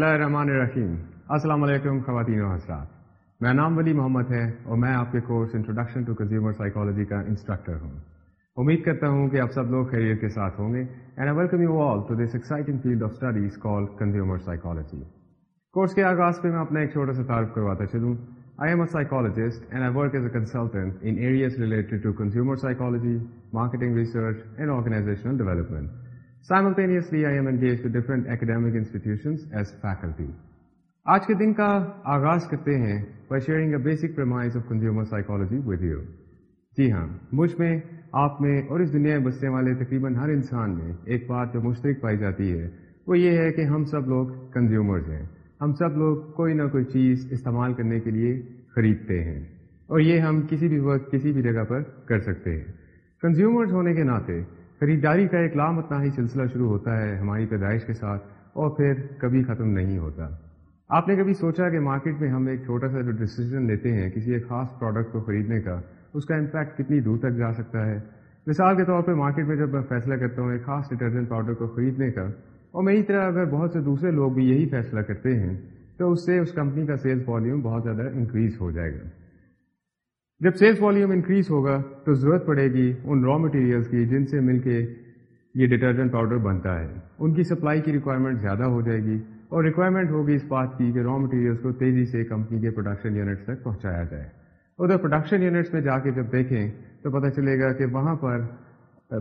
اللہ الرحمن الرحیم السلام علیکم خواتین و حضرات میرا نام ولی محمد ہے اور میں آپ کے course introduction to consumer psychology کا انسٹرکٹر ہوں امید کرتا ہوں کہ آپ سب لوگ خیریت کے ساتھ ہوں گے and I welcome you all to this exciting field of studies call consumer psychology course کے آغاز پہ میں اپنا ایک چھوٹا سا تعارف کرواتا چلوں I I am a a psychologist and and work as consultant in areas related to consumer psychology marketing research organisational development simultaneously I am engage academic as faculty آج کے دن کا آغاز کرتے ہیں by sharing a basic premise of consumer psychology with you جی ہاں مجھ میں آپ میں اور اس دنیا میں بسنے والے تقریباً ہر انسان میں ایک بات جو مشترک پائی جاتی ہے وہ یہ ہے کہ ہم سب لوگ کنزیومرز ہیں ہم سب لوگ کوئی نہ کوئی چیز استعمال کرنے کے لیے خریدتے ہیں اور یہ ہم کسی بھی وقت کسی بھی جگہ پر کر سکتے ہیں کنزیومرز ہونے کے ناطے خریداری کا ایک لام اتنا ہی سلسلہ شروع ہوتا ہے ہماری پیدائش کے ساتھ اور پھر کبھی ختم نہیں ہوتا آپ نے کبھی سوچا کہ مارکیٹ میں ہم ایک چھوٹا سا جو ڈیسیزن لیتے ہیں کسی ایک خاص پروڈکٹ کو خریدنے کا اس کا امپیکٹ کتنی دور تک جا سکتا ہے مثال کے طور پہ مارکیٹ میں جب میں فیصلہ کرتا ہوں ایک خاص ڈٹرجنٹ پاؤڈر کو خریدنے کا اور میری طرح اگر بہت سے دوسرے لوگ بھی یہی فیصلہ کرتے ہیں تو اس سے اس کمپنی کا سیلز والیوم بہت زیادہ انکریز ہو جائے گا جب سیلس والیوم انکریز ہوگا تو ضرورت پڑے گی ان را مٹیریلس کی جن سے مل کے یہ ڈٹرجنٹ پاؤڈر بنتا ہے ان کی سپلائی کی ریکوائرمنٹ زیادہ ہو جائے گی اور ریکوائرمنٹ ہوگی اس بات کی کہ را مٹیریلس کو تیزی سے کمپنی کے پروڈکشن یونٹس تک پہنچایا جائے ادھر پروڈکشن یونٹس میں جا کے جب دیکھیں تو پتہ چلے گا کہ وہاں پر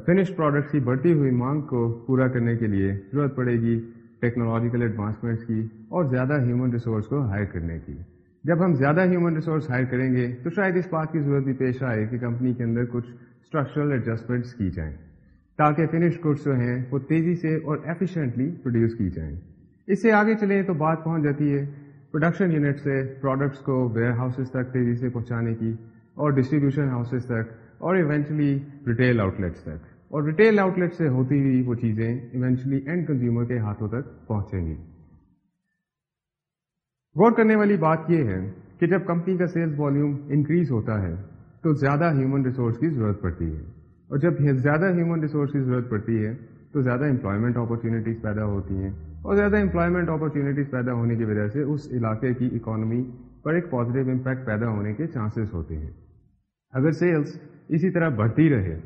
فنش پروڈکٹس کی بڑھتی ہوئی مانگ کو پورا کرنے کے لیے ضرورت پڑے گی ٹیکنالوجیکل ایڈوانسمنٹس کی اور زیادہ ہیومن ریسورس کو ہائر کرنے کی جب ہم زیادہ ہیومن ریسورس ہائر کریں گے تو شاید اس بات کی ضرورت بھی پیش آئے کہ کمپنی کے اندر کچھ اسٹرکچرل ایڈجسٹمنٹس کی جائیں تاکہ فنش گڈس جو ہیں وہ تیزی سے اور ایفیشینٹلی پروڈیوس کی جائیں اس سے آگے چلیں تو بات پہنچ جاتی ہے پروڈکشن یونٹ سے پروڈکٹس کو ویئر ہاؤسز تک تیزی سے پہنچانے کی اور ڈسٹریبیوشن ہاؤسز تک اور ایونچولی ریٹیل آؤٹ لیٹس تک اور ریٹیل آؤٹ لیٹ سے ہوتی ہوئی وہ چیزیں ایونچولی اینڈ کنزیومر کے ہاتھوں تک پہنچیں گی غور کرنے والی بات یہ ہے کہ جب کمپنی کا سیلز والیوم انکریز ہوتا ہے تو زیادہ ہیومن ریسورس کی ضرورت پڑتی ہے اور جب زیادہ ہیومن ریسورس کی ضرورت پڑتی ہے تو زیادہ امپلائمنٹ اپرچونیٹیز پیدا ہوتی ہیں اور زیادہ امپلائمنٹ اپرچونیٹیز پیدا ہونے کی وجہ سے اس علاقے کی اکانومی پر ایک پازیٹیو امپیکٹ پیدا ہونے کے چانسز ہوتے ہیں اگر سیلس اسی طرح بڑھتی رہے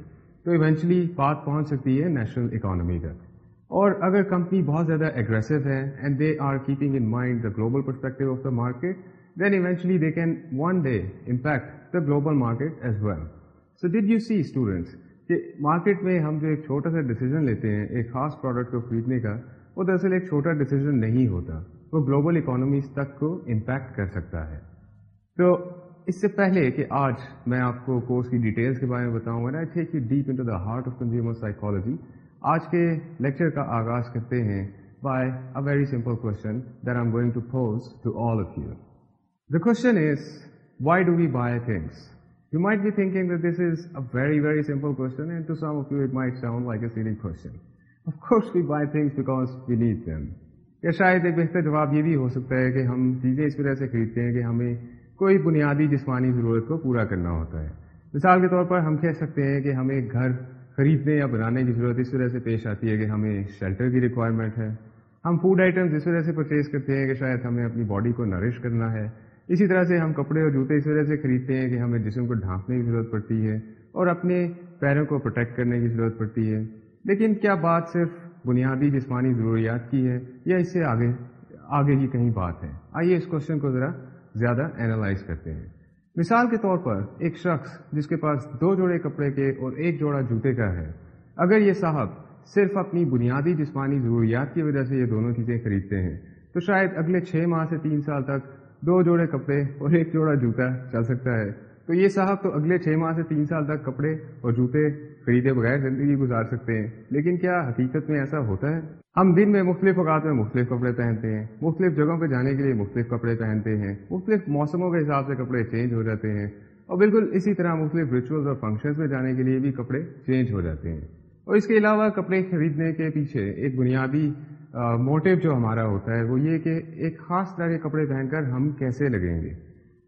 تو ایونچولی بات پہنچ سکتی ہے نیشنل اکانومی تک اور اگر کمپنی بہت زیادہ اگریسو ہے and they are keeping in mind the global perspective of the market then eventually they can one day impact the global market as well so did you see students کہ market میں ہم جو ایک چھوٹا سا decision لیتے ہیں ایک خاص پروڈکٹ کو خریدنے کا وہ دراصل ایک چھوٹا ڈیسیزن نہیں ہوتا وہ گلوبل اکانومیز تک کو امپیکٹ کر سکتا ہے تو اس سے پہلے کہ آج میں آپ کو کورس کی ڈیٹیلس کے بارے میں بتاؤں گا take you deep the heart of consumer psychology آج کے لیکچر کا آغاز کرتے ہیں by a very simple is why do we things you might is a very very course we things because شاید ایک بہتر جواب یہ بھی ہو سکتا ہے کہ ہم چیزیں اس طرح سے خریدتے ہیں کہ ہمیں کوئی بنیادی جسمانی ضرورت کو پورا کرنا ہوتا ہے مثال کے طور پر ہم کہہ سکتے ہیں کہ ہمیں گھر خریدنے یا بنانے کی ضرورت اس وجہ سے پیش آتی ہے کہ ہمیں شیلٹر کی ریکوائرمنٹ ہے ہم فوڈ آئٹمز اس وجہ سے پرچیز کرتے ہیں کہ شاید ہمیں اپنی باڈی کو نرش کرنا ہے اسی طرح سے ہم کپڑے اور جوتے اس وجہ سے خریدتے ہیں کہ ہمیں جسم کو ڈھانپنے کی ضرورت پڑتی ہے اور اپنے پیروں کو پروٹیکٹ کرنے کی ضرورت پڑتی ہے لیکن کیا بات صرف بنیادی جسمانی ضروریات کی ہے یا اس سے آگے آگے ہی کہیں بات ہے آئیے اس کوشچن کو ذرا زیادہ اینالائز کرتے ہیں مثال کے طور پر ایک شخص جس کے پاس دو جوڑے کپڑے کے اور ایک جوڑا جوتے کا ہے اگر یہ صاحب صرف اپنی بنیادی جسمانی ضروریات کی وجہ سے یہ دونوں چیزیں خریدتے ہیں تو شاید اگلے چھ ماہ سے تین سال تک دو جوڑے کپڑے اور ایک جوڑا جوتا چل سکتا ہے تو یہ صاحب تو اگلے چھ ماہ سے تین سال تک کپڑے اور جوتے خریدے بغیر زندگی گزار سکتے ہیں لیکن کیا حقیقت میں ایسا ہوتا ہے ہم دن میں مختلف اوقات میں مختلف کپڑے پہنتے ہیں مختلف جگہوں پہ جانے کے لیے مختلف کپڑے پہنتے ہیں مختلف موسموں کے حساب سے کپڑے چینج ہو جاتے ہیں اور بالکل اسی طرح مختلف ریچولز اور میں جانے کے لیے بھی کپڑے چینج ہو جاتے ہیں اور اس کے علاوہ کپڑے خریدنے کے پیچھے ایک بنیادی موٹیو جو ہمارا ہوتا ہے وہ یہ کہ ایک خاص طرح کے کپڑے پہن کر ہم کیسے لگیں گے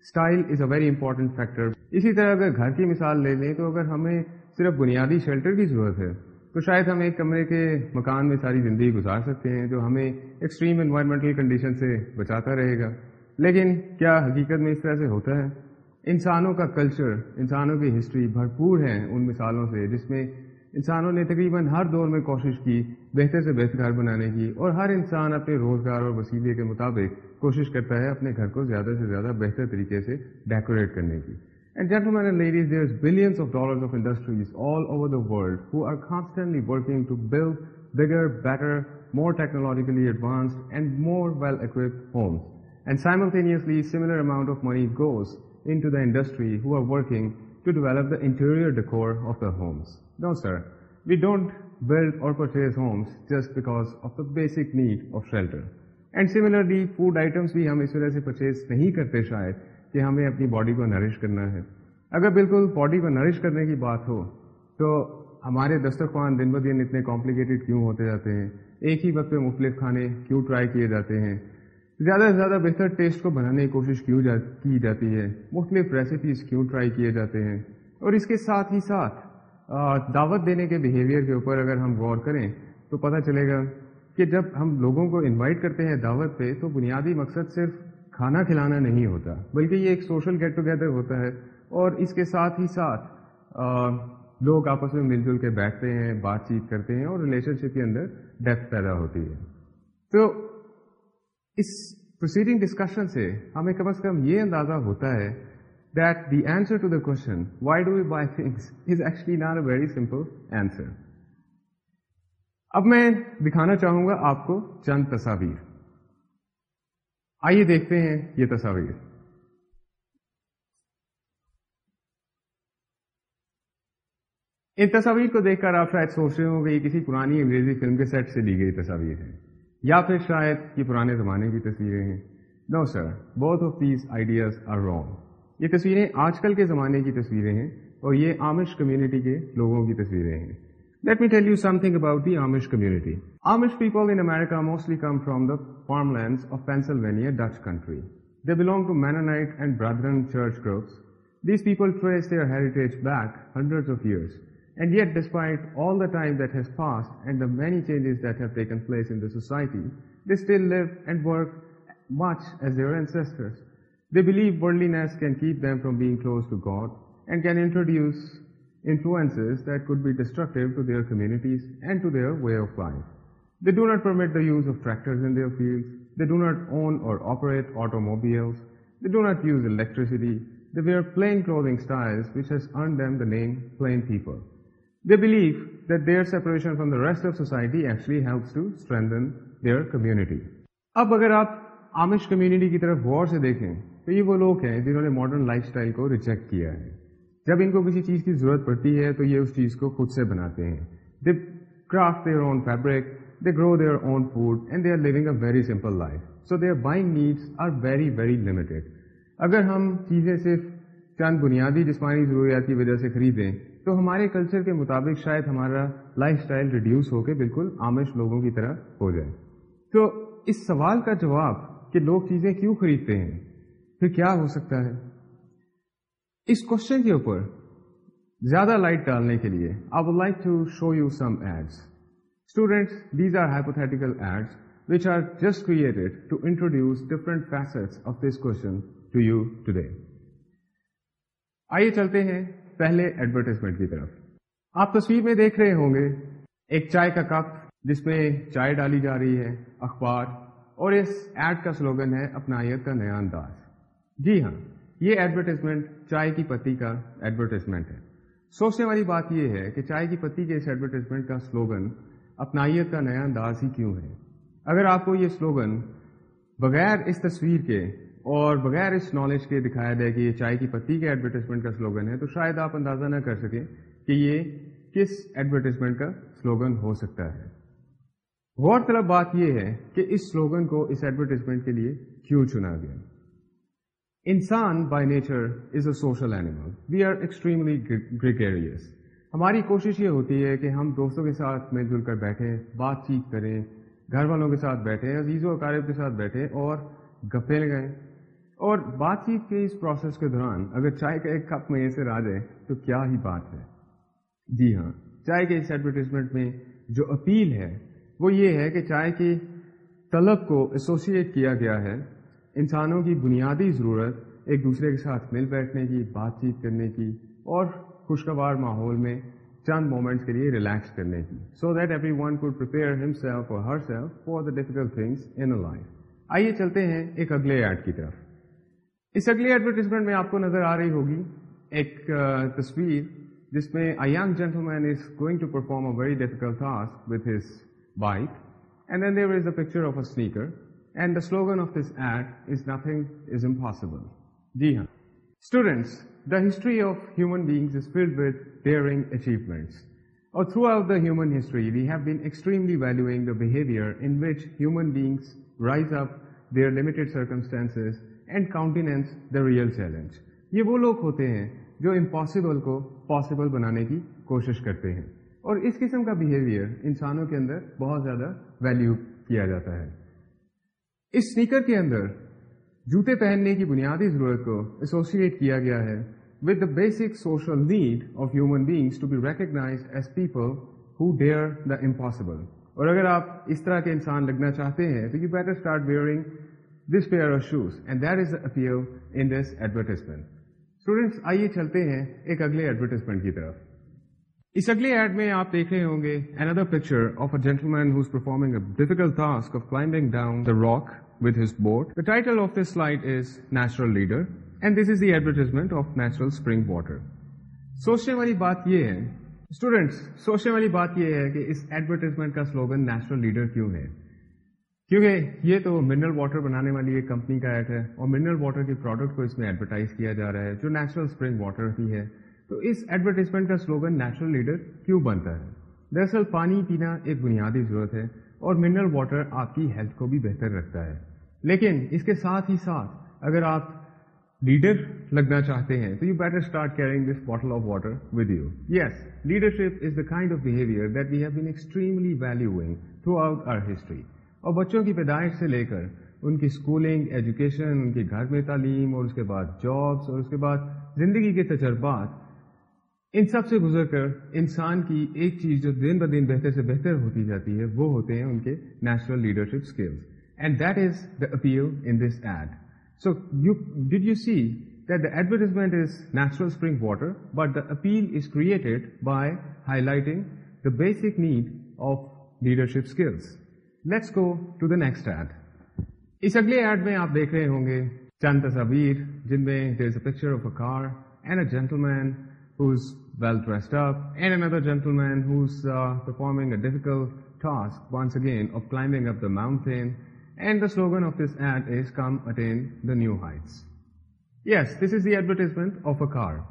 style is a very important factor اسی طرح اگر گھر کی مثال لے لیں تو اگر ہمیں صرف بنیادی شیلٹر کی ضرورت ہے تو شاید ہم ایک کمرے کے مکان میں ساری زندگی گزار سکتے ہیں جو ہمیں ایکسٹریم انوائرمنٹل کنڈیشن سے بچاتا رہے گا لیکن کیا حقیقت میں اس طرح سے ہوتا ہے انسانوں کا کلچر انسانوں کی ہسٹری بھرپور ہیں ان مثالوں سے جس میں انسانوں نے تقریباً ہر دور میں کوشش کی بہتر سے بہتر گھر بنانے کی اور ہر انسان اپنے روزگار اور وسیلے کے مطابق کوشش کرتا ہے اپنے گھر کو زیادہ سے زیادہ بہتر طریقے سے ڈیکوریٹ کرنے کی and gentleman and ladies there is balancers all over world who are constantly more technologically advance and more well equip homes and simultaneously similar amount of money goes industry who are working the interior decor of the homes though sir we don't build or purchase homes just because of the basic need of shelter and similarly food items بھی ہم اس وجہ سے purchase نہیں کرتے شاید کہ ہمیں اپنی باڈی کو نرش کرنا ہے اگر بالکل باڈی کو نرش کرنے کی بات ہو تو ہمارے دسترخوان دن بہ دن اتنے کمپلیکیٹیڈ کیوں ہوتے جاتے ہیں ایک ہی وقت پہ مختلف کھانے کیوں ٹرائی کیے جاتے ہیں زیادہ سے زیادہ بہتر ٹیسٹ کو بنانے کی کوشش کیوں جا کی جاتی ہے مختلف ریسیپیز کیوں ٹرائی کیے جاتے ہیں اور اس کے ساتھ ہی ساتھ دعوت دینے کے بیہیویئر کے اوپر اگر ہم غور کریں تو پتہ چلے گا کہ جب ہم لوگوں کو انوائٹ کرتے ہیں دعوت پہ تو بنیادی مقصد صرف کھانا کھلانا نہیں ہوتا بلکہ یہ ایک سوشل گیٹ ٹوگیدر ہوتا ہے اور اس کے ساتھ ہی ساتھ آ, لوگ آپس میں مل جل کے بیٹھتے ہیں بات چیت کرتے ہیں اور ریلیشن شپ کے اندر ڈیپ پیدا ہوتی ہے تو اس پروسیڈنگ ڈسکشن سے ہمیں کم از کم یہ اندازہ ہوتا ہے that the answer to the question why do you buy things is actually a very simple answer اب میں دکھانا چاہوں گا آپ کو چند تصاویر آئیے دیکھتے ہیں یہ تصاویر ان تصاویر کو دیکھ کر آپ شاید سوچ رہے ہوں کہ یہ کسی پرانی انگریزی فلم کے سیٹ سے لی گئی تصاویر ہیں یا پھر شاید یہ پرانے زمانے کی تصویریں ہیں نو سر بہت of these ideas are wrong یہ تصویریں آج کل کے زمانے کی تصویریں ہیں اور یہ آمش کمیونٹی کے لوگوں کی تصویریں ہیں Let me tell you something about the Amish community. Amish people in America mostly come from the farmlands of Pennsylvania, Dutch country. They belong to Mennonite and Brethren church groups. These people trace their heritage back hundreds of years. And yet, despite all the time that has passed and the many changes that have taken place in the society, they still live and work much as their ancestors. They believe worldliness can keep them from being close to God and can introduce influences that could be destructive to their communities and to their way of life. They do not permit the use of tractors in their fields. They do not own or operate automobiles. They do not use electricity. They wear plain clothing styles which has earned them the name plain people. They believe that their separation from the rest of society actually helps to strengthen their community. اب اگر آپ آمش community کی طرف غور سے دیکھیں تو یہ وہ لوگ ہیں جنہوں نے ماڈرن لائف سٹائل کو ریجیکٹ کیا ہے جب ان کو کسی چیز کی ضرورت پڑتی ہے تو یہ اس چیز کو خود سے بناتے ہیں they craft their own fabric they grow their own food and they are living a very simple life so their buying needs are very very limited اگر ہم چیزیں صرف چاند بنیادی جسمانی ضروریات کی وجہ سے خریدیں تو ہمارے کلچر کے مطابق شاید ہمارا لائف اسٹائل ریڈیوس ہو کے بالکل آمش لوگوں کی طرح ہو جائے تو اس سوال کا جواب کہ لوگ چیزیں کیوں خریدتے ہیں پھر کیا ہو سکتا ہے اس کوشچن کے اوپر زیادہ لائٹ ڈالنے کے لیے I would like to show you some ads ads students these are are hypothetical which just created to introduce different facets of this question to you today آئیے چلتے ہیں پہلے ایڈورٹیزمنٹ کی طرف آپ تصویر میں دیکھ رہے ہوں گے ایک چائے کا کپ جس میں چائے ڈالی جا رہی ہے اخبار اور اس ایڈ کا سلوگن ہے اپنا کا نیا انداز جی ہاں یہ ایڈورٹیزمنٹ چائے کی پتی کا ایڈورٹیزمنٹ ہے سوچنے والی بات یہ ہے کہ چائے کی پتی کے اس ایڈورٹیزمنٹ کا سلوگن اپنائیت کا نیا انداز ہی کیوں ہے اگر آپ کو یہ سلوگن بغیر اس تصویر کے اور بغیر اس نالج کے دکھایا جائے کہ یہ چائے کی پتی کے ایڈورٹیزمنٹ کا سلوگن ہے تو شاید آپ اندازہ نہ کر سکیں کہ یہ کس ایڈورٹیزمنٹ کا سلوگن ہو سکتا ہے غور طلب بات یہ ہے کہ اس سلوگن کو اس ایڈورٹیزمنٹ کے لیے کیوں چنا گیا انسان by nature is a social animal we are extremely gregarious ہماری کوشش یہ ہوتی ہے کہ ہم دوستوں کے ساتھ مل جل کر بیٹھیں بات چیت کریں گھر والوں کے ساتھ بیٹھیں عزیز و اقارب کے ساتھ بیٹھیں اور گپے لگائیں اور بات چیت کے اس پروسیس کے دوران اگر چائے کا ایک کپ میں ایسے آ جائیں تو کیا ہی بات ہے جی ہاں چائے کے اس ایڈورٹیزمنٹ میں جو اپیل ہے وہ یہ ہے کہ چائے کی طلب کو ایسوسیٹ کیا گیا ہے انسانوں کی بنیادی ضرورت ایک دوسرے کے ساتھ مل بیٹھنے کی بات چیت کرنے کی اور خوشگوار ماحول میں چند مومنٹس کے لیے ریلیکس کرنے کی so that every one prepare himself اور herself for the difficult things in life آئیے چلتے ہیں ایک اگلے ایڈ کی طرف اس اگلے ایڈورٹیزمنٹ میں آپ کو نظر آ رہی ہوگی ایک تصویر جس میں I gentleman is going to perform a very difficult task with his bike and then is a picture of a sneaker and the slogan of this act is nothing is impossible جی ہاں students the history of human beings is being with daring achievements اور throughout the human history we have been extremely valuing the behaviour in which human beings rise up their limited circumstances and countenance the real challenge یہ وہ لوگ ہوتے ہیں جو impossible کو possible بنانے کی کوشش کرتے ہیں اور اس قسم کا بیہیویئر انسانوں کے اندر بہت زیادہ ویلیو کیا جاتا ہے اس سنیکر کے اندر جوتے پہننے کی بنیادی ضرورت کو ایسوسیٹ کیا گیا ہے with the basic social need of human beings to be recognise as people who dare the impossible اور اگر آپ اس طرح کے انسان لگنا چاہتے ہیں تو you better start wearing this pair of shoes and that is appear in this advertisement students آئیے چلتے ہیں ایک اگلے ایڈورٹیزمنٹ کی طرف اس اگلے ایڈ میں آپ دیکھ رہے ہوں گے اندر picture of a gentleman whose performing task of climbing down the rock سوچنے والی بات یہ ہے اسٹوڈینٹس کا سلوگن نیچرل لیڈر کیوں ہے کیونکہ یہ تو منرل واٹر بنانے والی ایک کمپنی کا ایڈ ہے اور منرل واٹر کے پروڈکٹ کو اس میں ایڈورٹائز کیا جا رہا ہے جو نیچرل اسپرنگ واٹر بھی ہے تو اس ایڈورٹیزمنٹ کا سلوگن نیچرل لیڈر کیوں بنتا ہے دراصل پانی پینا ایک بنیادی ضرورت ہے اور منرل واٹر آپ کی ہیلتھ کو بھی بہتر رکھتا ہے لیکن اس کے ساتھ ہی ساتھ اگر آپ لیڈر لگنا چاہتے ہیں تو you better start carrying this bottle of water with you yes leadership is the kind of behaviour that we have been extremely valuing throughout our history اور بچوں کی پیدائش سے لے کر ان کی اسکولنگ ایجوکیشن ان کے گھر میں تعلیم اور اس کے بعد جابس اور اس کے بعد زندگی کے تجربات ان سب سے گزر کر انسان کی ایک چیز جو دن ب دن بہتر سے بہتر ہوتی جاتی ہے وہ ہوتے ہیں ان کے natural leadership skills and that is the appeal in this ad so you did you see that the advertisement is natural spring water but the appeal is created by highlighting the basic need of leadership skills let's go to the next ad اس اگلے ad میں آپ دیکھ رہے ہوں گے چند تصاویر جن میں there is a picture of a car and a gentleman's well dressed up, and another gentleman who's uh, performing a difficult task once again of climbing up the mountain, and the slogan of this ad is "Come attain the new heights." Yes, this is the advertisement of a car.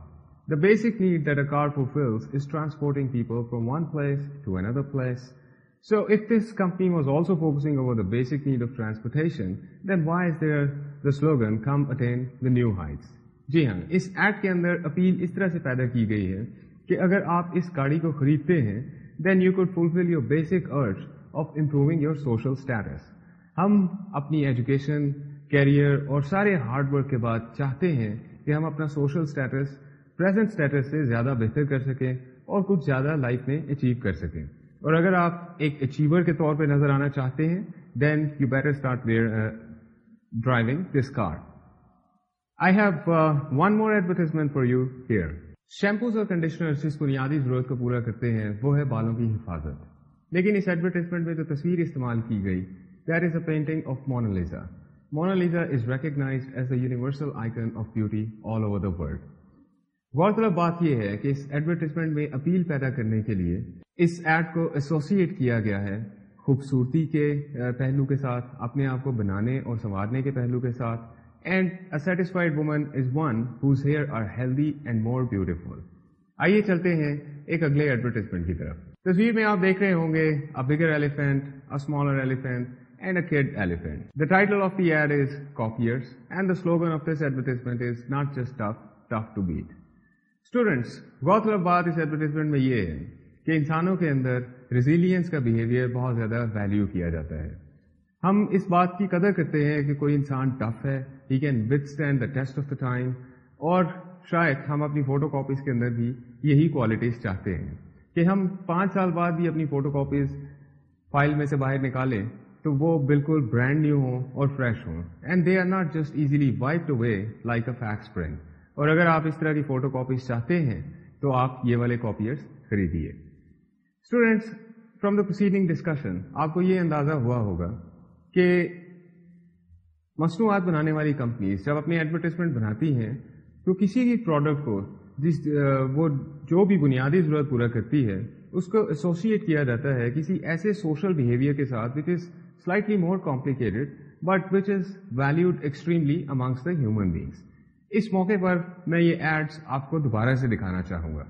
The basic need that a car fulfills is transporting people from one place to another place. So if this company was also focusing over the basic need of transportation, then why is there the slogan "Come attain the new heights"? جی ہاں اس act کے اندر appeal اس طرح سے پیدا کی گئی ہے کہ اگر آپ اس گاڑی کو خریدتے ہیں then you could fulfil your basic urge of improving your social status ہم اپنی ایجوکیشن کیریئر اور سارے ہارڈ ورک کے بعد چاہتے ہیں کہ ہم اپنا سوشل اسٹیٹس پریزنٹ اسٹیٹس سے زیادہ بہتر کر سکیں اور کچھ زیادہ لائف میں اچیو کر سکیں اور اگر آپ ایک اچیور کے طور پہ نظر آنا چاہتے ہیں then you better start driving this car I advertisement for اور کنڈیشنر جس بنیادی ضرورت کو پورا کرتے ہیں وہ ہے بالوں کی حفاظت لیکن اس ایڈورٹیزمنٹ میں جو تصویر استعمال کی گئی غورطلب بات یہ ہے کہ اپیل پیدا کرنے کے لیے اس ایڈ کو ایسوسیٹ کیا گیا ہے خوبصورتی کے پہلو کے ساتھ اپنے آپ کو بنانے اور سنوارنے کے پہلو کے ساتھ and satisfied woman is one whose hair are healthy and more beautiful آئیے چلتے ہیں ایک اگلے ایڈورٹیزمنٹ کی طرف تصویر میں آپ دیکھ رہے ہوں گے a bigger elephant smaller elephant and a elephant the title of the ad is copiers and the slogan of this advertisement is not just tough tough to beat students گوتل بات اس ایڈورٹیزمنٹ میں یہ ہے کہ انسانوں کے اندر ریزیلینس کا بیہیویئر بہت زیادہ ویلیو کیا جاتا ہے ہم اس بات کی قدر کرتے ہیں کہ کوئی انسان ٹف ہے he can withstand the test of the time اور شاید ہم اپنی فوٹو کاپیز کے اندر بھی یہی کوالٹیز چاہتے ہیں کہ ہم پانچ سال بعد بھی اپنی فوٹو کاپیز فائل میں سے باہر نکالیں تو وہ بالکل برانڈ نیو ہوں اور فریش ہوں and they are not just easily white way like a fax print اور اگر آپ اس طرح کی فوٹو کاپیز چاہتے ہیں تو آپ یہ والے کاپیئرس خریدیے students from the proceeding discussion آپ کو یہ اندازہ ہوا ہوگا کہ مصنوعات بنانے والی کمپنیز جب اپنی ایڈورٹیزمنٹ بناتی ہیں تو کسی بھی پروڈکٹ کو جس وہ جو بھی بنیادی ضرورت پورا کرتی ہے اس کو ایسوسیٹ کیا جاتا ہے کسی ایسے سوشل بیہیویئر کے ساتھ which is slightly more complicated but which is valued extremely amongst the human beings اس موقع پر میں یہ ایڈس آپ کو دوبارہ سے دکھانا چاہوں گا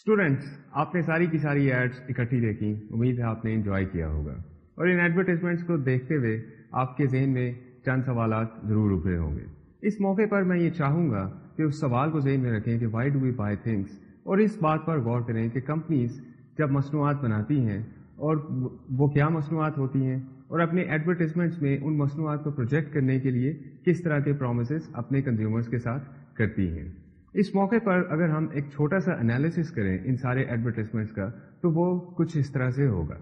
اسٹوڈینٹس آپ نے ساری کی ساری ایڈس اکٹھی دیکھیں امید ہے آپ نے انجوائے کیا ہوگا اور ان ایڈورٹیزمنٹس کو دیکھتے ہوئے آپ کے ذہن میں چند سوالات ضرور ابھرے ہوں گے اس موقع پر میں یہ چاہوں گا کہ اس سوال کو ذہن میں رکھیں کہ why do we buy things اور اس بات پر غور کریں کہ کمپنیز جب مصنوعات بناتی ہیں اور وہ کیا مصنوعات ہوتی ہیں اور اپنے ایڈورٹیزمنٹس میں ان مصنوعات کو پروجیکٹ کرنے کے لیے کس طرح کے پرومسز اپنے کنزیومرس کے ساتھ کرتی ہیں اس موقع پر اگر ہم ایک چھوٹا سا انالیسس کریں ان سارے ایڈورٹائزمنٹس کا تو وہ کچھ اس طرح سے ہوگا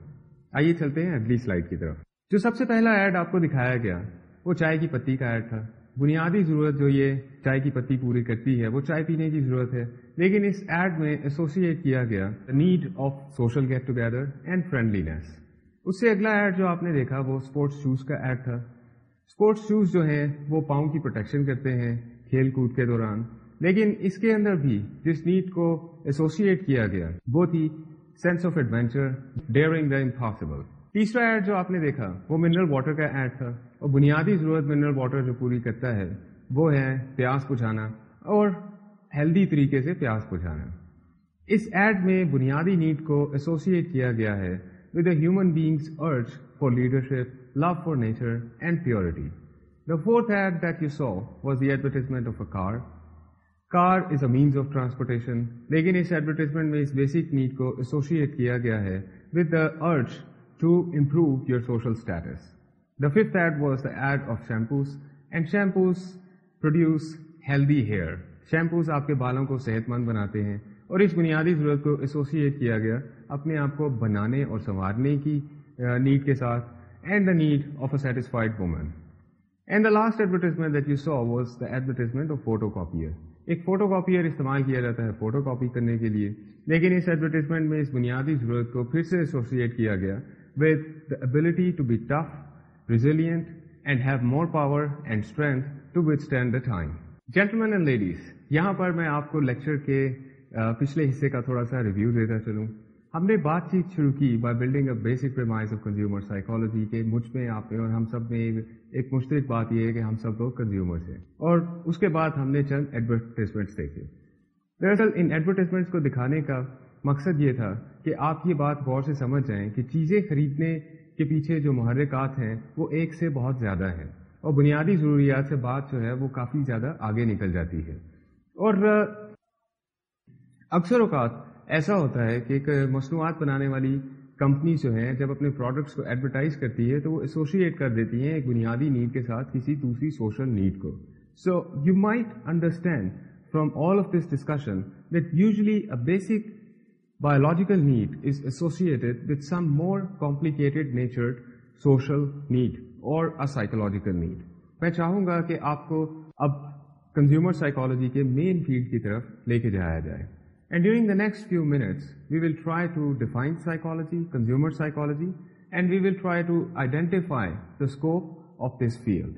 آئیے چلتے ہیں اگلی سلائیڈ کی طرف جو سب سے پہلا ایڈ آپ کو دکھایا گیا وہ چائے کی پتی کا ایڈ تھا بنیادی ضرورت جو یہ چائے کی پتی پوری کرتی ہے وہ چائے پینے کی ضرورت ہے لیکن اس ایڈ میں ایسوسیٹ کیا گیا need of social get together and نیس اس سے اگلا ایڈ جو آپ نے دیکھا وہ اسپورٹس شوز کا ایڈ تھا اسپورٹس شوز جو ہیں وہ پاؤں کی پروٹیکشن کرتے ہیں کھیل کود کے دوران لیکن اس کے اندر بھی جس نیڈ کو ایسوسیٹ کیا گیا وہ تھی سینس آف ایڈوینچر ایڈ جو آپ نے دیکھا وہ منرل واٹر کا ایڈ تھا اور بنیادی ضرورت منرل واٹر جو پوری کرتا ہے وہ ہے پیاس بجھانا اور ہیلدی طریقے سے پیاس بجھانا اس ایڈ میں بنیادی نیڈ کو ایسوسیٹ کیا گیا ہے with a human beings urge for leadership love for nature and purity the fourth ad that you saw was the advertisement of a car car is a means of transportation لیکن اس advertisement میں اس basic need کو associate کیا گیا ہے with the the the urge to improve your social status ad was ad of shampoos and shampoos produce healthy hair shampoos آپ کے بالوں کو صحت مند بناتے ہیں اور اس بنیادی ضرورت کو ایسوسیٹ کیا گیا اپنے آپ کو بنانے اور سنوارنے کی نیڈ کے ساتھ and the need of a satisfied women and the last advertisement that you saw was the advertisement of photo copier ایک فوٹو کاپیئر استعمال کیا جاتا ہے فوٹو کاپی کرنے کے لیے لیکن اس ایڈورٹیزمنٹ میں اس بنیادی ضرورت کو پھر سے ایسوسیٹ کیا گیا with ability to be tough resilient and have more power and strength to stand the time gentleman and ladies یہاں پر میں آپ کو لیکچر کے پچھلے حصے کا تھوڑا سا ریویو دیتا چلوں ہم نے بات چیت شروع کی by building a basic of consumer psychology کے مجھ میں آپ اور ہم سب میں ایک مشترک بات یہ ہے کہ ہم سب لوگ کنزیومرس ہیں اور اس کے بعد ہم نے چند ایڈورٹیزمنٹس دیکھے دراصل ان ایڈورٹیزمنٹس کو دکھانے کا مقصد یہ تھا کہ آپ یہ بات غور سے سمجھ جائیں کہ چیزیں خریدنے کے پیچھے جو محرکات ہیں وہ ایک سے بہت زیادہ ہیں اور بنیادی ضروریات سے بات جو ہے وہ کافی زیادہ آگے نکل جاتی ہے اور اکثر اوقات ایسا ہوتا ہے کہ ایک مصنوعات بنانے والی کمپنی جو ہیں جب اپنے پروڈکٹس کو ایڈورٹائز کرتی ہے تو وہ ایسوشیٹ کر دیتی ہیں ایک بنیادی نیڈ کے ساتھ کسی دوسری سوشل نیڈ کو so you might understand from all of this discussion that usually a basic biological need is associated with some more complicated nature social need اور ا سائیکولوجیکل نیڈ میں چاہوں گا کہ آپ کو اب کنزیومر سائیکولوجی کے مین فیلڈ کی طرف لے کے جایا جائے And during the next few minutes, we will try to define psychology, consumer psychology, and we will try to identify the scope of this field.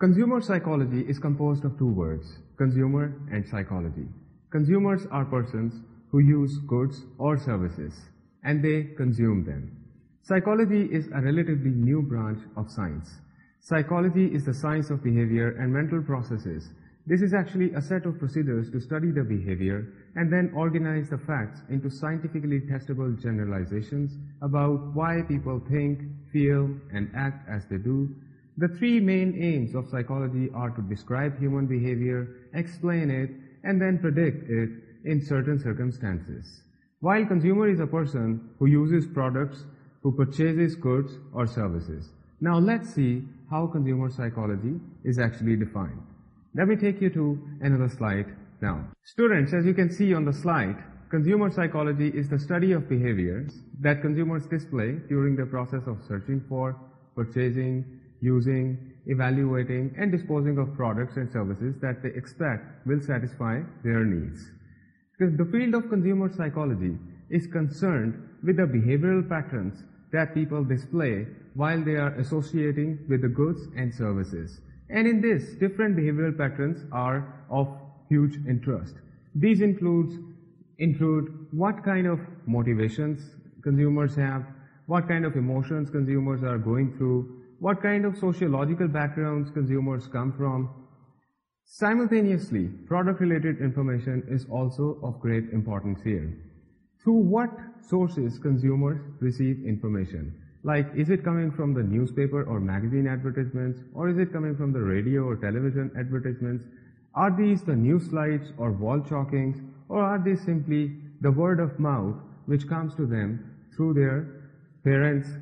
Consumer psychology is composed of two words, consumer and psychology. Consumers are persons who use goods or services, and they consume them. Psychology is a relatively new branch of science. Psychology is the science of behavior and mental processes this is actually a set of procedures to study the behavior and then organize the facts into scientifically testable generalizations about why people think, feel, and act as they do. The three main aims of psychology are to describe human behavior, explain it, and then predict it in certain circumstances. While consumer is a person who uses products, who purchases goods or services. Now let's see how consumer psychology is actually defined. The take you to allied ناؤڈنٹس consumer psychology is the affair field of consumer psychology is concerned with behaviour patterns دیپل display while they are ایسوسنگ with goods and services And in this, different behavioral patterns are of huge interest. These include what kind of motivations consumers have, what kind of emotions consumers are going through, what kind of sociological backgrounds consumers come from. Simultaneously, product-related information is also of great importance here. Through what sources consumers receive information? Like is it coming from the newspaper اور magazine advertisement اور radio اور television advertisement are these the news light اور new field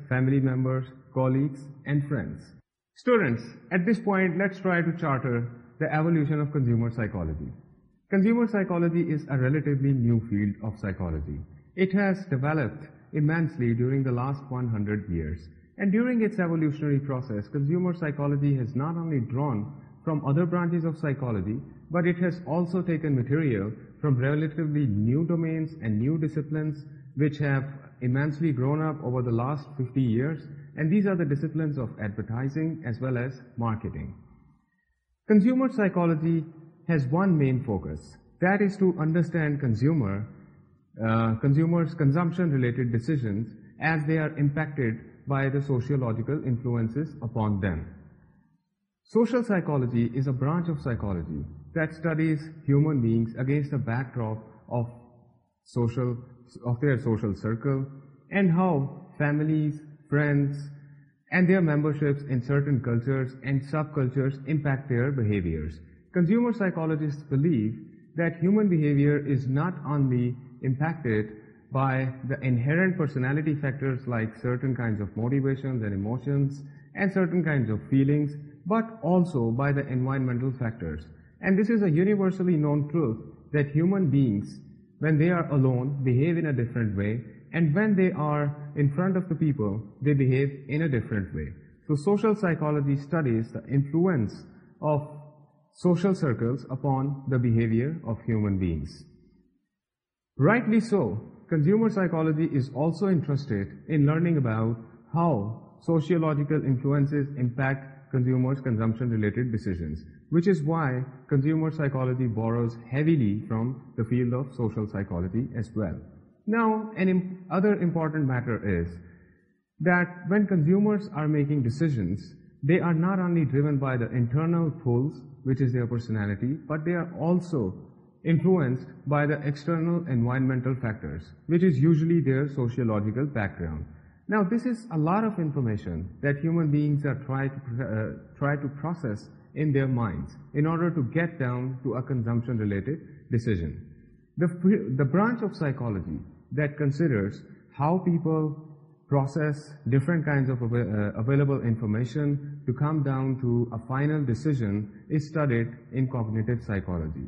of psychology it has developed immensely during the last 100 years. And during its evolutionary process, consumer psychology has not only drawn from other branches of psychology, but it has also taken material from relatively new domains and new disciplines which have immensely grown up over the last 50 years, and these are the disciplines of advertising as well as marketing. Consumer psychology has one main focus, that is to understand consumer uh, consumers' consumption-related decisions as they are impacted by the sociological influences upon them. Social psychology is a branch of psychology that studies human beings against the backdrop of their social circle and how families, friends, and their memberships in certain cultures and subcultures impact their behaviors. Consumer psychologists believe that human behavior is not only impacted by the inherent personality factors like certain kinds of motivations and emotions and certain kinds of feelings, but also by the environmental factors. And this is a universally known truth that human beings, when they are alone, behave in a different way, and when they are in front of the people, they behave in a different way. So social psychology studies the influence of social circles upon the behavior of human beings. Rightly so, consumer psychology is also interested in learning about how sociological influences impact consumers' consumption-related decisions, which is why consumer psychology borrows heavily from the field of social psychology as well. Now, another important matter is that when consumers are making decisions, they are not only driven by the internal pulls, which is their personality, but they are also influenced by the external environmental factors, which is usually their sociological background. Now, this is a lot of information that human beings are try to uh, process in their minds in order to get down to a consumption-related decision. The branch of psychology that considers how people process different kinds of uh, available information to come down to a final decision is studied in cognitive psychology.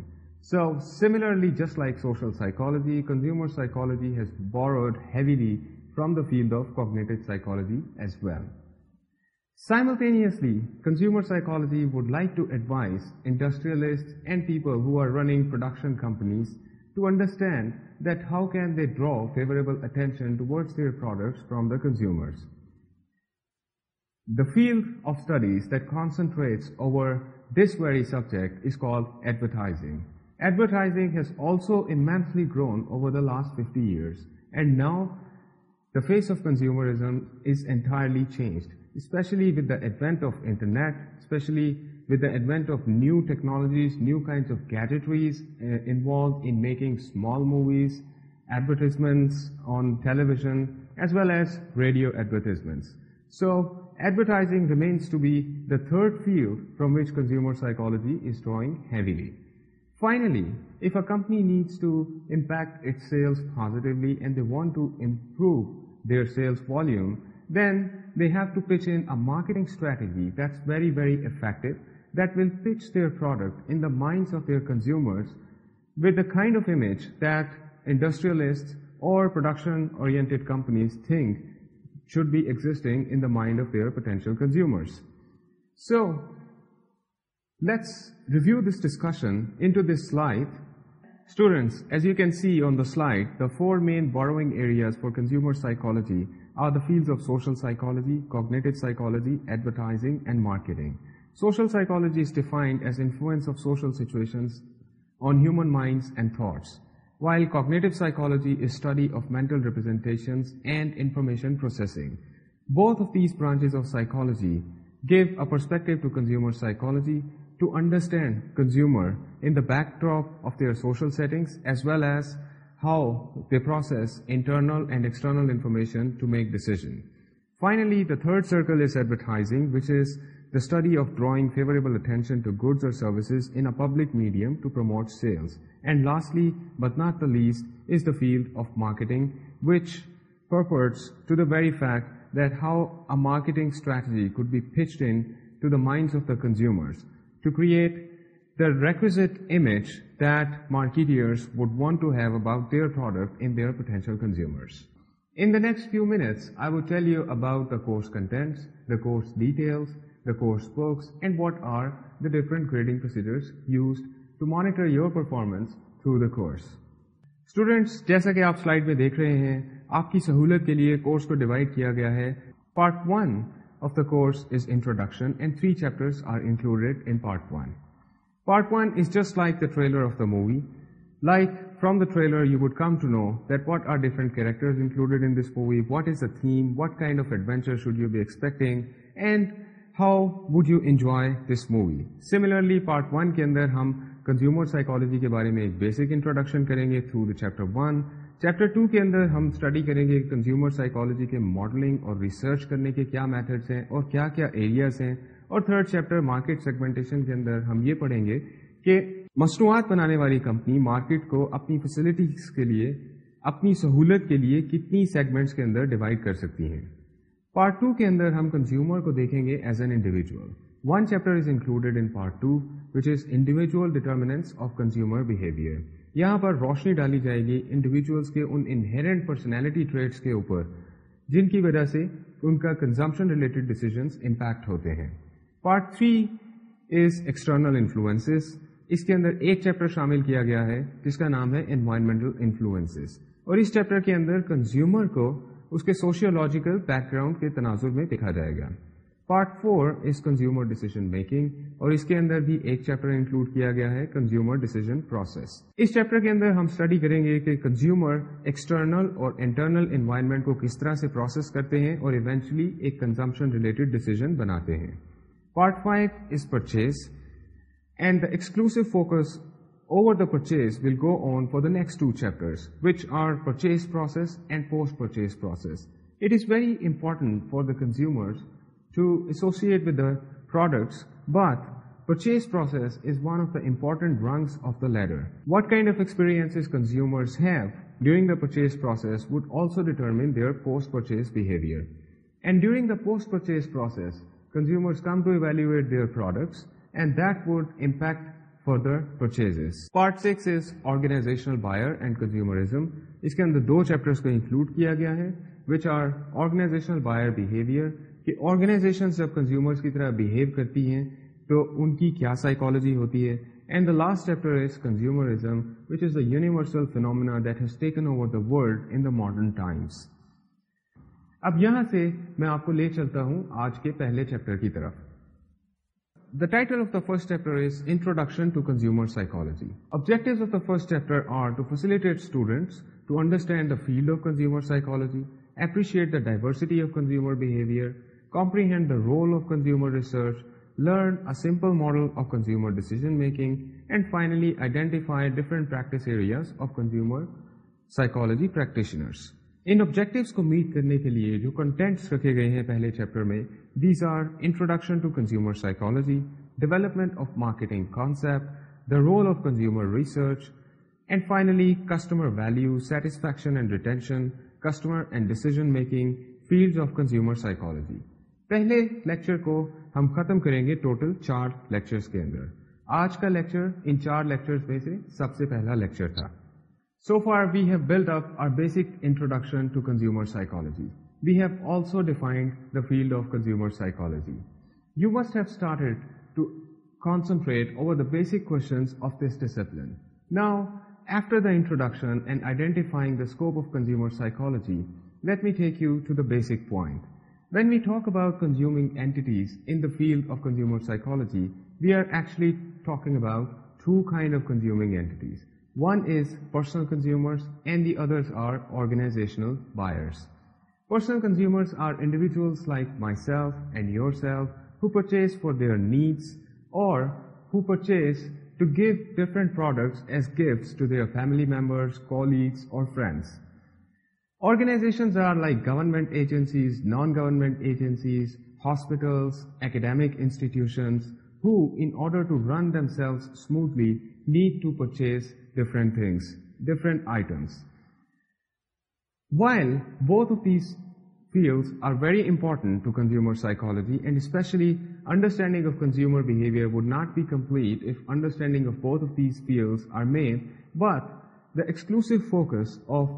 So similarly, just like social psychology, consumer psychology has borrowed heavily from the field of cognitive psychology as well. Simultaneously, consumer psychology would like to advise industrialists and people who are running production companies to understand that how can they draw favorable attention towards their products from the consumers. The field of studies that concentrates over this very subject is called advertising. Advertising has also immensely grown over the last 50 years, and now the face of consumerism is entirely changed, especially with the advent of internet, especially with the advent of new technologies, new kinds of gadgetries uh, involved in making small movies, advertisements on television, as well as radio advertisements. So advertising remains to be the third field from which consumer psychology is drawing heavily. Finally, if a company needs to impact its sales positively and they want to improve their sales volume, then they have to pitch in a marketing strategy that's very, very effective, that will pitch their product in the minds of their consumers with the kind of image that industrialists or production-oriented companies think should be existing in the mind of their potential consumers. So Let's review this discussion into this slide. Students, as you can see on the slide, the four main borrowing areas for consumer psychology are the fields of social psychology, cognitive psychology, advertising, and marketing. Social psychology is defined as influence of social situations on human minds and thoughts, while cognitive psychology is study of mental representations and information processing. Both of these branches of psychology give a perspective to consumer psychology, to understand consumer in the backdrop of their social settings, as well as how they process internal and external information to make decision. Finally, the third circle is advertising, which is the study of drawing favorable attention to goods or services in a public medium to promote sales. And lastly, but not the least, is the field of marketing, which purports to the very fact that how a marketing strategy could be pitched in to the minds of the consumers. To create image market what want to about their product few minutes I would tell you اباؤٹینٹس the course details books and what آرفرنٹ grading procedure you performance through the course students جیسا کہ آپ slide میں دیکھ رہے ہیں آپ کی سہولت کے لیے کورس کو ڈیوائڈ کیا گیا ہے part one of the course is introduction trailer of the movie like from the trailer you would come to know that what are different characters in this movie what is a theme what kind of adventure should you be expecting and how did you enjoy this movie similarly part one کے اندر ہم consumer psychology کے بارے میں ایک basic introduction کریں گے through the chapter one chapter two کے اندر ہم اسٹڈی کریں گے کنزیومر سائیکالوجی کے ماڈلنگ اور ریسرچ کرنے کے کیا میتھڈس ہیں اور کیا کیا ایریاز ہیں اور تھرڈ چیپٹر مارکیٹ سیگمنٹیشن کے اندر ہم یہ پڑھیں گے کہ مصنوعات بنانے والی کمپنی مارکیٹ کو اپنی فیسلٹیز کے لیے اپنی سہولت کے لیے کتنی سیگمنٹس کے اندر ڈیوائڈ کر سکتی ہیں پارٹ ٹو کے اندر ہم کنزیومر کو دیکھیں گے as an individual one chapter is is included in part two which individual determinants of consumer behaviour یہاں پر روشنی ڈالی جائے گی انڈیویجولس کے ان انہیرنٹ پرسنالٹی ٹریٹس کے اوپر جن کی وجہ سے ان کا کنزمپشن ریلیٹڈ ڈیسیزنس امپیکٹ ہوتے ہیں part three is external influences اس کے اندر ایک چیپٹر شامل کیا گیا ہے جس کا نام ہے انوائرمنٹل انفلوئنسز اور اس چیپٹر کے اندر کنزیومر کو اس کے سوشیولوجیکل بیک گراؤنڈ کے تناظر میں دیکھا جائے گا part four is consumer decision making اور اس کے اندر بھی ایک چیپٹر انکلوڈ کیا گیا ہے کنزیومر ڈیسیزن پروسیس اس چیپٹر کے اندر ہم اسٹڈی کریں گے کہ کنزیومر ایکسٹرنل اور انٹرنل انوائرمنٹ کو کس طرح سے پروسیس کرتے ہیں اور ایونچولی ایک کنزمپشن ریلیٹڈ ڈیسیزن بناتے ہیں part five is is purchase purchase purchase purchase and and the the the the exclusive focus over will go on for for next two which are process process post it very to associate with the product but purchase پروسیسنٹ رنگ compact further purchase part six organism اس کے اندر دو chapter کو include کیا گیا ہے کہ آرگنائزیشن جب کنزیومرس کی طرح بہیو کرتی ہیں تو ان کی کیا سائیکالوجی ہوتی ہے and the last chapter is is consumerism which the universal that has taken over the world in the modern times اب یہاں سے میں آپ کو لے چلتا ہوں آج کے پہلے چیپٹر کی طرف the title of first first are to facilitate of to understand the understand of field of consumer the appreciate diversity of consumer comprehend the role of of consumer consumer research, learn a simple model decision making, and finally identify different practice areas of consumer psychology practitioners. ان objectives کو meet کرنے کے لیے جو contents رکھے گئے ہیں development of marketing concept the role of consumer research finally customer and retention customer and decision making field of consumer psychology پہلے لیکچر کو ہم ختم کریں گے ٹوٹل چار لیکچرز کے اندر آج کا لیکچر ان چار لیکچرز میں سے سب سے پہلا لیکچر تھا so for we have build up our basic introduction to consumer psychology we have also defined the field of consumer psychology you must have started to questions of this discipline now after the introduction and identifying the scope of consumer psychology let me take you to the basic point When we talk about consuming entities in the field of consumer psychology, we are actually talking about two kinds of consuming entities. One is personal consumers and the others are organizational buyers. Personal consumers are individuals like myself and yourself who purchase for their needs or who purchase to give different products as gifts to their family members, colleagues or friends. Organizations are like government agencies, non-government agencies, hospitals, academic institutions, who, in order to run themselves smoothly, need to purchase different things, different items. While both of these fields are very important to consumer psychology, and especially understanding of consumer behavior would not be complete if understanding of both of these fields are made, but the exclusive focus of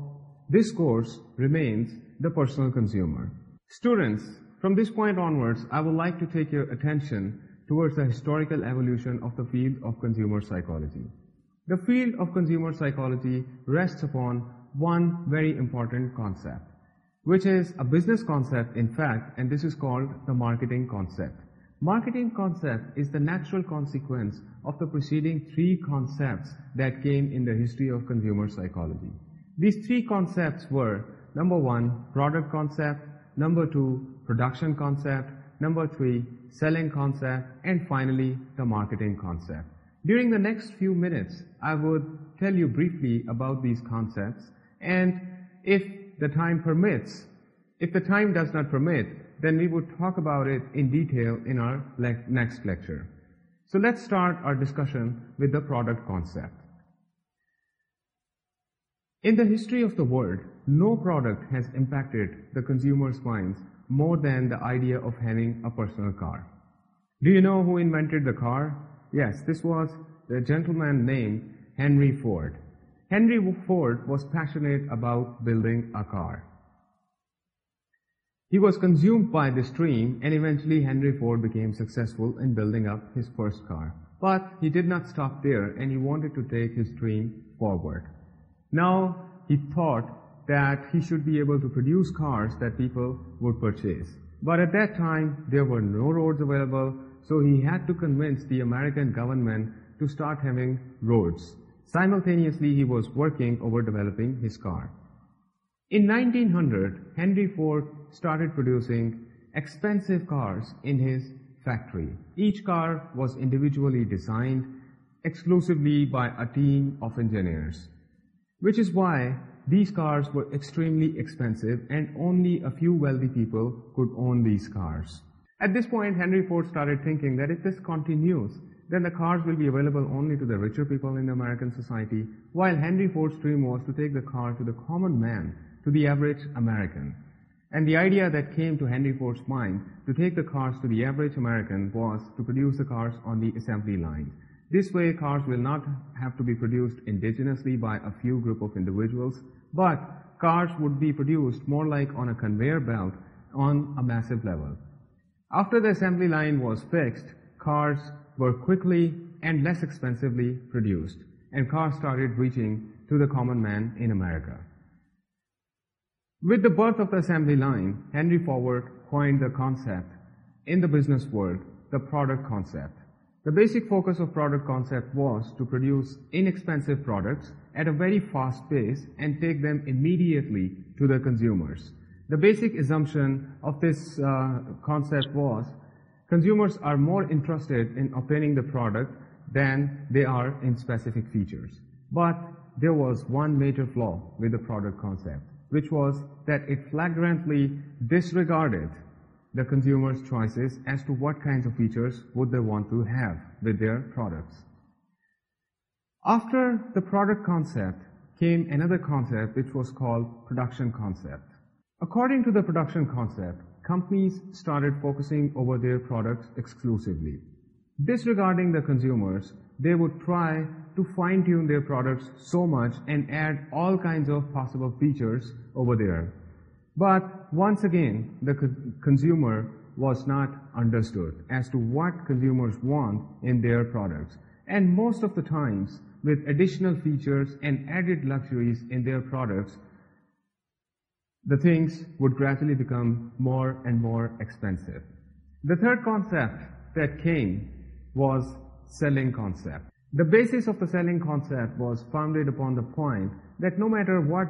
this course remains the personal consumer. Students, from this point onwards, I would like to take your attention towards the historical evolution of the field of consumer psychology. The field of consumer psychology rests upon one very important concept, which is a business concept, in fact, and this is called the marketing concept. Marketing concept is the natural consequence of the preceding three concepts that came in the history of consumer psychology. These three concepts were, number one, product concept, number two, production concept, number three, selling concept, and finally, the marketing concept. During the next few minutes, I would tell you briefly about these concepts, and if the time permits, if the time does not permit, then we would talk about it in detail in our next lecture. So let's start our discussion with the product concept. In the history of the world, no product has impacted the consumer's minds more than the idea of having a personal car. Do you know who invented the car? Yes, this was the gentleman named Henry Ford. Henry Ford was passionate about building a car. He was consumed by this dream, and eventually Henry Ford became successful in building up his first car. But he did not stop there, and he wanted to take his dream forward. Now he thought that he should be able to produce cars that people would purchase. But at that time, there were no roads available, so he had to convince the American government to start having roads. Simultaneously, he was working over developing his car. In 1900, Henry Ford started producing expensive cars in his factory. Each car was individually designed exclusively by a team of engineers which is why these cars were extremely expensive and only a few wealthy people could own these cars. At this point, Henry Ford started thinking that if this continues, then the cars will be available only to the richer people in the American society, while Henry Ford's dream was to take the car to the common man, to the average American. And the idea that came to Henry Ford's mind to take the cars to the average American was to produce the cars on the assembly line. This way, cars will not have to be produced indigenously by a few group of individuals, but cars would be produced more like on a conveyor belt on a massive level. After the assembly line was fixed, cars were quickly and less expensively produced, and cars started reaching to the common man in America. With the birth of the assembly line, Henry Ford coined the concept in the business world, the product concept. The basic focus of product concept was to produce inexpensive products at a very fast pace and take them immediately to the consumers. The basic assumption of this uh, concept was consumers are more interested in obtaining the product than they are in specific features. But there was one major flaw with the product concept, which was that it flagrantly disregarded the consumer's choices as to what kinds of features would they want to have with their products. After the product concept came another concept which was called production concept. According to the production concept, companies started focusing over their products exclusively. Disregarding the consumers, they would try to fine-tune their products so much and add all kinds of possible features over there. But once again, the consumer was not understood as to what consumers want in their products. And most of the times, with additional features and added luxuries in their products, the things would gradually become more and more expensive. The third concept that came was selling concept. The basis of the selling concept was founded upon the point that no matter what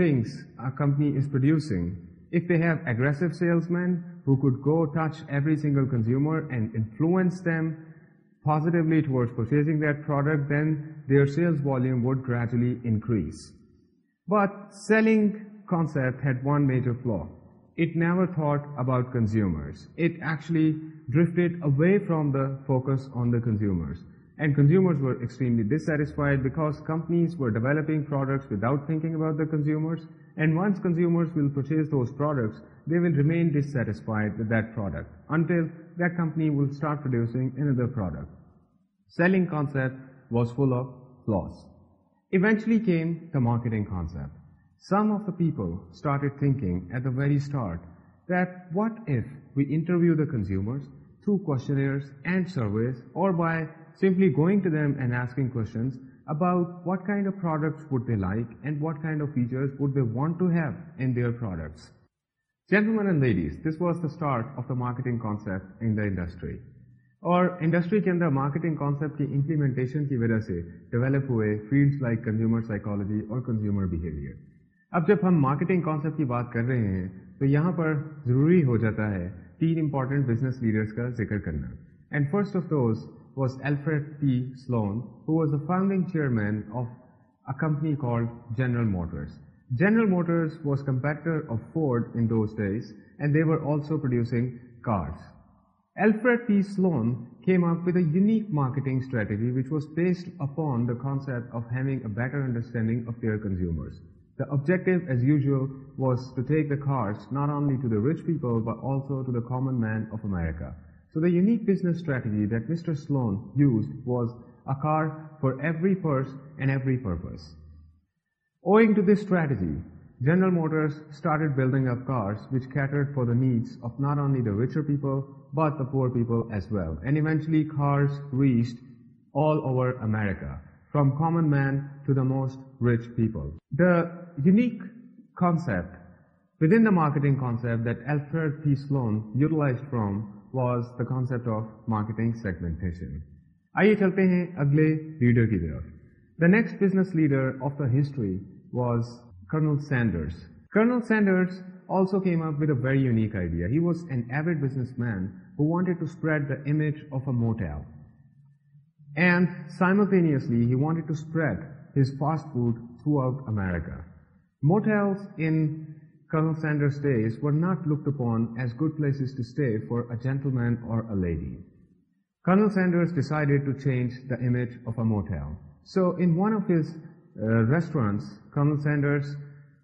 things our company is producing, if they have aggressive salesmen who could go touch every single consumer and influence them positively towards purchasing that product, then their sales volume would gradually increase. But selling concept had one major flaw. It never thought about consumers. It actually drifted away from the focus on the consumers. And consumers were extremely dissatisfied because companies were developing products without thinking about the consumers. And once consumers will purchase those products, they will remain dissatisfied with that product until that company will start producing another product. Selling concept was full of flaws. Eventually came the marketing concept. Some of the people started thinking at the very start that what if we interview the consumers through questionnaires and surveys or by simply going to to them and and and asking questions about what what kind kind of of products products. would would they they like features want have in their Gentlemen ladies, this was the start of the marketing concept in the industry. اور industry کے اندر marketing concept کی implementation کی وجہ سے develop ہوئے fields like consumer psychology اور consumer behaviour اب جب ہم مارکیٹنگ کانسیپٹ کی بات کر رہے ہیں تو یہاں پر ضروری ہو جاتا ہے تین امپورٹنٹ بزنس لیڈرس کا ذکر کرنا and first of those was Alfred P سلونز the founding chairman general motor general motors was competitors and they were also producing cars Alfred P Sloan came up with unique marketing was based upon the کاف he better understanding of their rich people to دامن man of America So the unique business strategy that Mr. Sloan used was a car for every purse and every purpose. Owing to this strategy, General Motors started building up cars which catered for the needs of not only the richer people but the poor people as well. And eventually cars reached all over America, from common man to the most rich people. The unique concept within the marketing concept that Alfred P. Sloan utilized from a motive and in Colonel Sanders' days were not looked upon as good places to stay for a gentleman or a lady. Colonel Sanders decided to change the image of a motel. So in one of his uh, restaurants, Colonel Sanders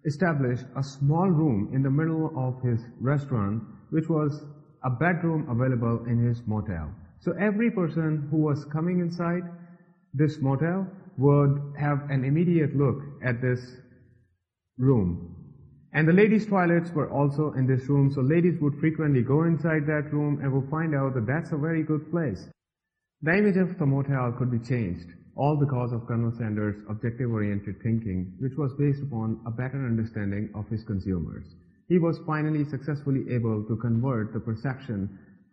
established a small room in the middle of his restaurant, which was a bedroom available in his motel. So every person who was coming inside this motel would have an immediate look at this room. And the ladies ٹوائلٹو this room so ladies would frequently go inside room would find outs image of دوٹیا could be changed also of colonel based upon understanding of these consumers finally successfully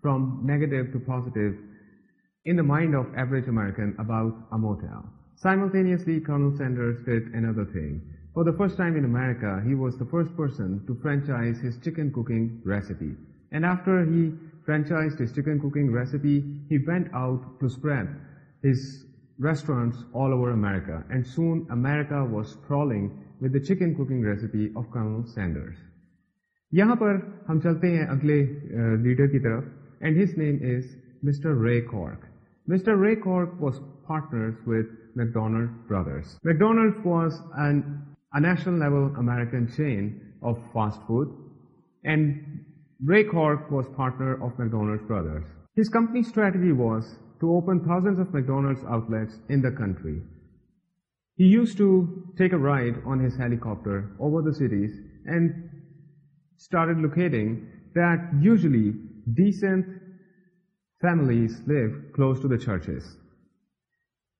پرائنڈ of average American about simultaneously thing first time انز the first person to franchise his chicken ہی ہم چلتے ہیں اگلے leader کی طرف and his name is mister Ray Kroc Ray Kroc was partner with McDonald brothers McDonald national level American chain of fast food break آرز partner out let's to take a ride on his helicopter decent families live close to the churches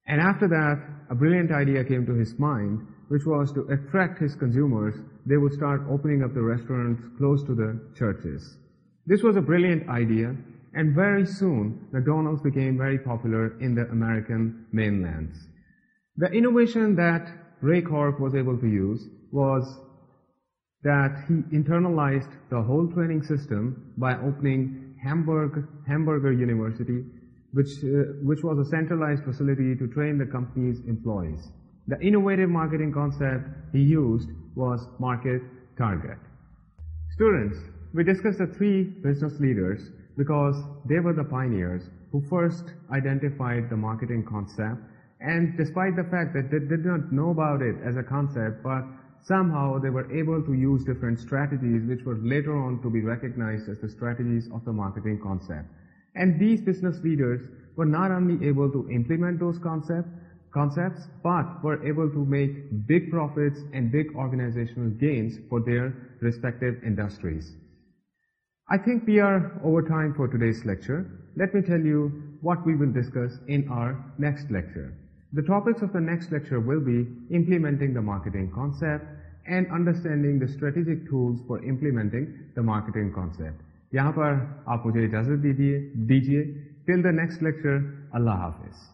and after the brilliant idea came to his mind which was to attract his consumers, they would start opening up the restaurants close to the churches. This was a brilliant idea, and very soon, McDonald's became very popular in the American mainland. The innovation that Ray Kroc was able to use was that he internalized the whole training system by opening Hamburger University, uh, which was a centralized facility to train the company's employees. The invite marketing concept use market three war the five first identified marketing concept despite the fact that did not know about it as a concept but some how there to use ڈفرنٹجیز which one to be recognizes of دارڈ these business leaders not only meant this concept topics of the next lecture will be implementing the marketing concept and understanding the strategic tools for implementing the marketing concept یہاں پر آپ مجھے اجازت دیجیے دیجیے till the next lecture اللہ حافظ